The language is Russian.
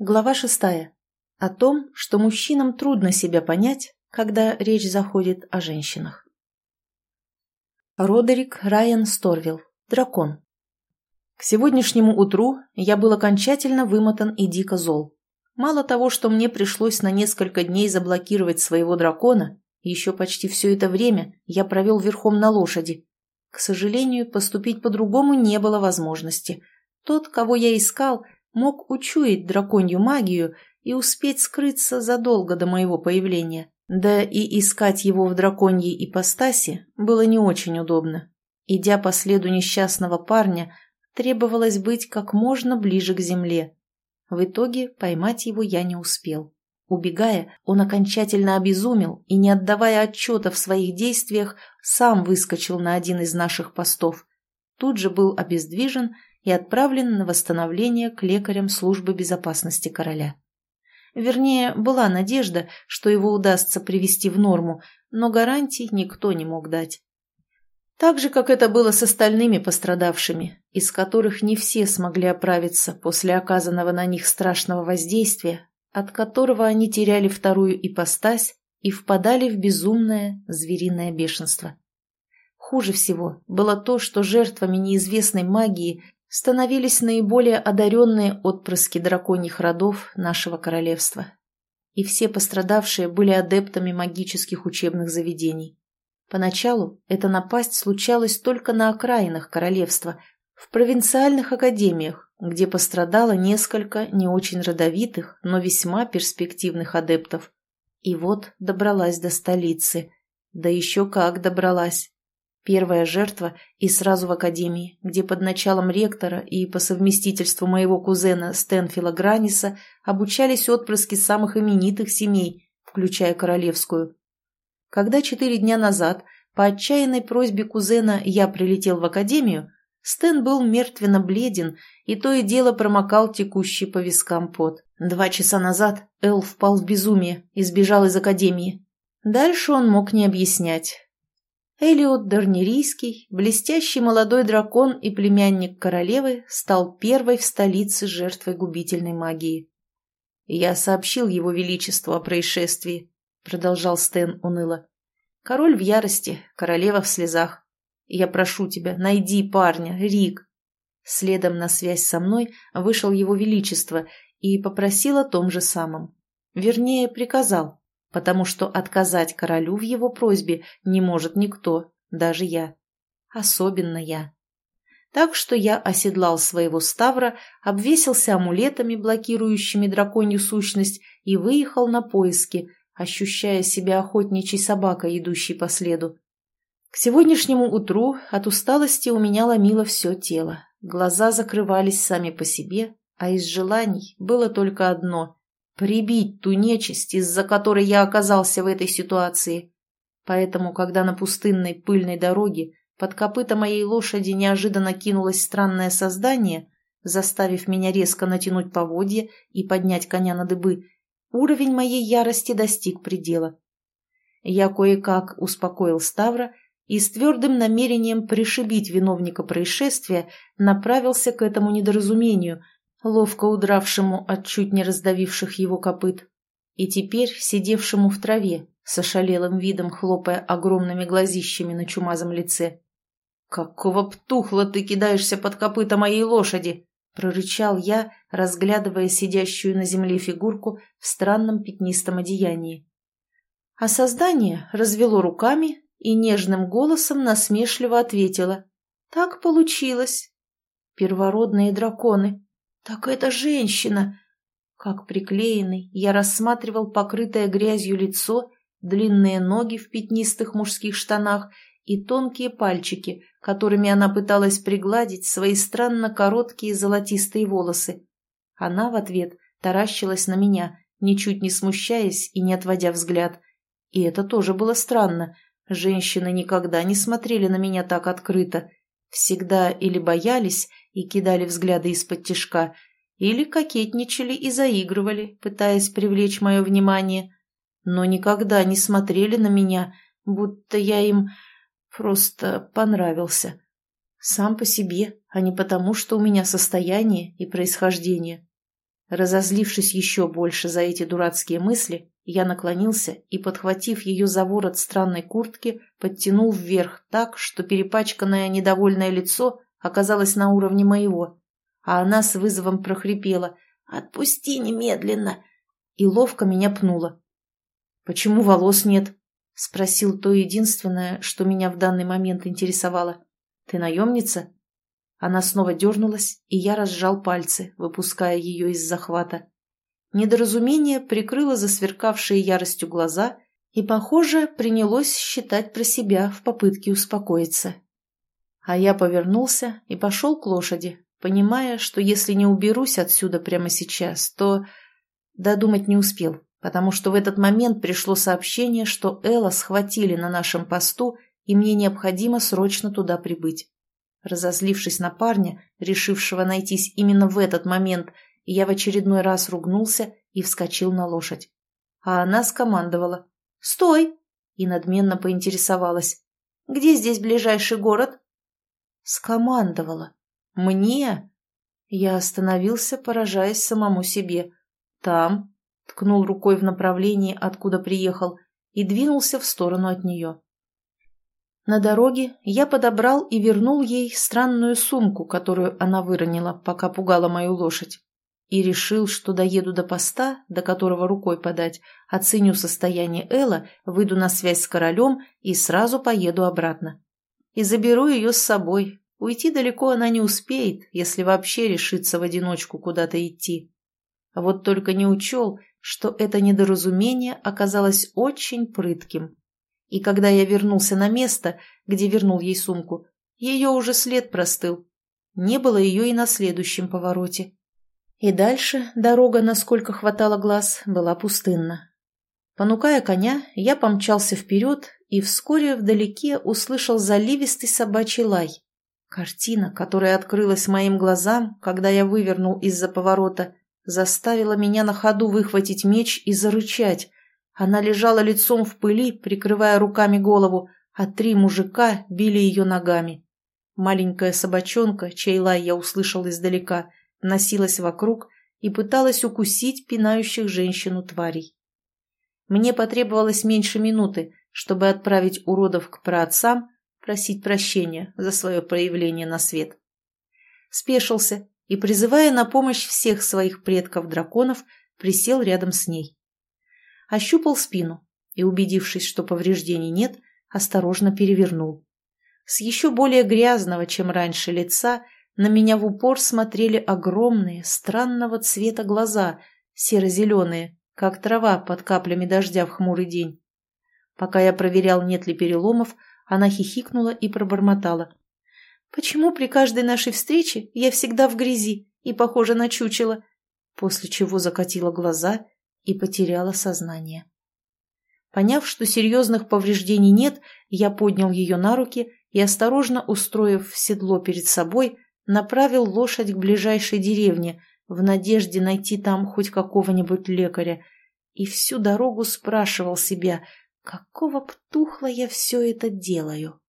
Глава шестая. О том, что мужчинам трудно себя понять, когда речь заходит о женщинах. Родерик Райан Сторвилл. Дракон. К сегодняшнему утру я был окончательно вымотан и дико зол. Мало того, что мне пришлось на несколько дней заблокировать своего дракона, еще почти все это время я провел верхом на лошади. К сожалению, поступить по-другому не было возможности. Тот, кого я искал, мог учуять драконью магию и успеть скрыться задолго до моего появления. Да и искать его в драконьей ипостаси было не очень удобно. Идя по следу несчастного парня, требовалось быть как можно ближе к земле. В итоге поймать его я не успел. Убегая, он окончательно обезумел и, не отдавая отчета в своих действиях, сам выскочил на один из наших постов. Тут же был обездвижен и отправлен на восстановление к лекарям службы безопасности короля. Вернее, была надежда, что его удастся привести в норму, но гарантий никто не мог дать. Так же, как это было с остальными пострадавшими, из которых не все смогли оправиться после оказанного на них страшного воздействия, от которого они теряли вторую ипостась и впадали в безумное звериное бешенство. Хуже всего было то, что жертвами неизвестной магии становились наиболее одаренные отпрыски драконьих родов нашего королевства. И все пострадавшие были адептами магических учебных заведений. Поначалу эта напасть случалась только на окраинах королевства, в провинциальных академиях, где пострадало несколько не очень родовитых, но весьма перспективных адептов. И вот добралась до столицы. Да еще как добралась. Первая жертва и сразу в академии, где под началом ректора и по совместительству моего кузена Стэнфила Граниса обучались отпрыски самых именитых семей, включая королевскую. Когда четыре дня назад по отчаянной просьбе кузена я прилетел в академию, Стэн был мертвенно бледен и то и дело промокал текущий по вискам пот. Два часа назад Эл впал в безумие и сбежал из академии. Дальше он мог не объяснять. Элиот Дарнерийский, блестящий молодой дракон и племянник королевы, стал первой в столице жертвой губительной магии. «Я сообщил его величеству о происшествии», — продолжал Стэн уныло. «Король в ярости, королева в слезах. Я прошу тебя, найди парня, Рик». Следом на связь со мной вышел его величество и попросил о том же самом. Вернее, приказал потому что отказать королю в его просьбе не может никто, даже я. Особенно я. Так что я оседлал своего ставра, обвесился амулетами, блокирующими драконью сущность, и выехал на поиски, ощущая себя охотничьей собакой, идущей по следу. К сегодняшнему утру от усталости у меня ломило все тело. Глаза закрывались сами по себе, а из желаний было только одно Прибить ту нечисть, из-за которой я оказался в этой ситуации. Поэтому, когда на пустынной пыльной дороге под копыта моей лошади неожиданно кинулось странное создание, заставив меня резко натянуть поводья и поднять коня на дыбы, уровень моей ярости достиг предела. Я кое-как успокоил Ставра и с твердым намерением пришибить виновника происшествия направился к этому недоразумению – ловко удравшему от чуть не раздавивших его копыт, и теперь сидевшему в траве, с ошалелым видом хлопая огромными глазищами на чумазом лице. «Какого птухла ты кидаешься под копыта моей лошади?» — прорычал я, разглядывая сидящую на земле фигурку в странном пятнистом одеянии. А создание развело руками и нежным голосом насмешливо ответило. «Так получилось. Первородные драконы. «Так это женщина!» Как приклеенный, я рассматривал покрытое грязью лицо, длинные ноги в пятнистых мужских штанах и тонкие пальчики, которыми она пыталась пригладить свои странно короткие золотистые волосы. Она в ответ таращилась на меня, ничуть не смущаясь и не отводя взгляд. И это тоже было странно. Женщины никогда не смотрели на меня так открыто. Всегда или боялись, и кидали взгляды из-под тишка, или кокетничали и заигрывали, пытаясь привлечь мое внимание, но никогда не смотрели на меня, будто я им просто понравился. Сам по себе, а не потому, что у меня состояние и происхождение. Разозлившись еще больше за эти дурацкие мысли, я наклонился и, подхватив ее за ворот странной куртки, подтянул вверх так, что перепачканное недовольное лицо оказалось на уровне моего, а она с вызовом прохрипела «Отпусти немедленно!» и ловко меня пнула. «Почему волос нет?» — спросил то единственное, что меня в данный момент интересовало. «Ты наемница?» Она снова дернулась, и я разжал пальцы, выпуская ее из захвата. Недоразумение прикрыло засверкавшие яростью глаза и, похоже, принялось считать про себя в попытке успокоиться. А я повернулся и пошел к лошади, понимая, что если не уберусь отсюда прямо сейчас, то... Додумать не успел, потому что в этот момент пришло сообщение, что Элла схватили на нашем посту, и мне необходимо срочно туда прибыть. Разозлившись на парня, решившего найтись именно в этот момент, я в очередной раз ругнулся и вскочил на лошадь. А она скомандовала «Стой!» и надменно поинтересовалась «Где здесь ближайший город?» Скомандовала. «Мне?» Я остановился, поражаясь самому себе. «Там», — ткнул рукой в направлении, откуда приехал, и двинулся в сторону от нее. На дороге я подобрал и вернул ей странную сумку, которую она выронила, пока пугала мою лошадь. И решил, что доеду до поста, до которого рукой подать, оценю состояние Элла, выйду на связь с королем и сразу поеду обратно. И заберу ее с собой. Уйти далеко она не успеет, если вообще решится в одиночку куда-то идти. А вот только не учел, что это недоразумение оказалось очень прытким. И когда я вернулся на место, где вернул ей сумку, ее уже след простыл. Не было ее и на следующем повороте. И дальше дорога, насколько хватало глаз, была пустынна. Понукая коня, я помчался вперед и вскоре вдалеке услышал заливистый собачий лай. Картина, которая открылась моим глазам, когда я вывернул из-за поворота, заставила меня на ходу выхватить меч и зарычать, она лежала лицом в пыли, прикрывая руками голову, а три мужика били ее ногами. Маленькая собачонка, чей лай я услышал издалека, носилась вокруг и пыталась укусить пинающих женщину тварей. Мне потребовалось меньше минуты, чтобы отправить уродов к праотцам просить прощения за свое проявление на свет. Спешился и, призывая на помощь всех своих предков-драконов, присел рядом с ней ощупал спину и, убедившись, что повреждений нет, осторожно перевернул. С еще более грязного, чем раньше, лица на меня в упор смотрели огромные, странного цвета глаза, серо-зеленые, как трава под каплями дождя в хмурый день. Пока я проверял, нет ли переломов, она хихикнула и пробормотала. «Почему при каждой нашей встрече я всегда в грязи и похожа на чучело?» После чего закатила глаза и потеряла сознание. Поняв, что серьезных повреждений нет, я поднял ее на руки и, осторожно устроив седло перед собой, направил лошадь к ближайшей деревне в надежде найти там хоть какого-нибудь лекаря, и всю дорогу спрашивал себя, какого птухла я все это делаю.